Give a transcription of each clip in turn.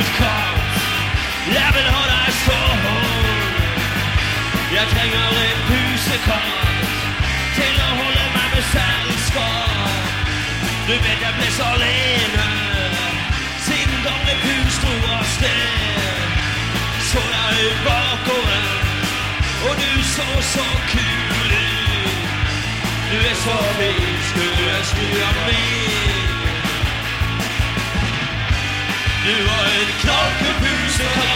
utkant. Jeg vil ha deg sånn. Jeg trenger en pusekatt til å holde meg med selskap. Du vet jeg ble så alene siden gamle pus dro av sted. Så deg bakover, og du så så kul ut. Du er så fin, skulle er du var Du var et knallkult pusekatt.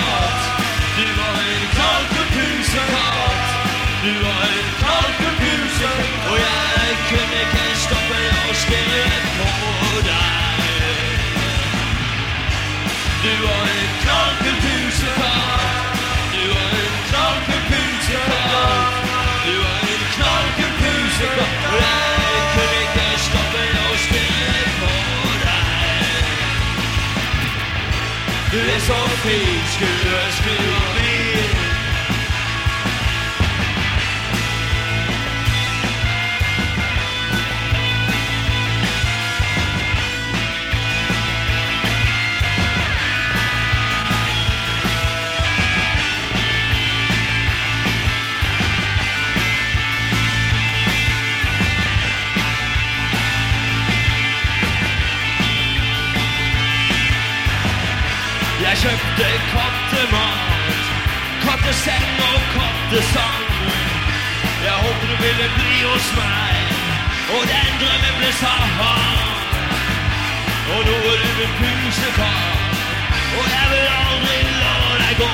Du er så fin, skulle ønske du var kjøpte kattemat, katteseng og kattesang. Jeg håpet du ville bli hos meg, og den drømmen ble sann. Og nå er du min pusekatt, og jeg vil aldri la deg gå.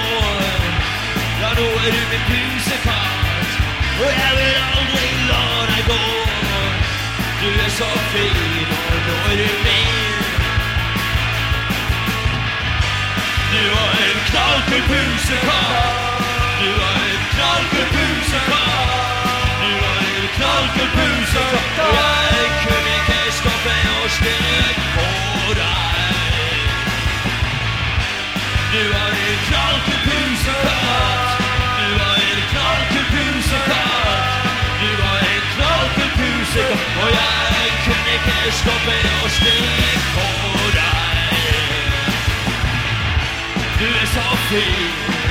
Ja, nå er du min pusekatt, og jeg vil aldri la deg gå. Du er så fin, og nå er du min. Du var en knallkul pusekatt. Du var en knallkul pusekatt. Du var en knallkul pusekatt. Jeg kunne ikke stoppe å stirre på deg. Du var en knallkul på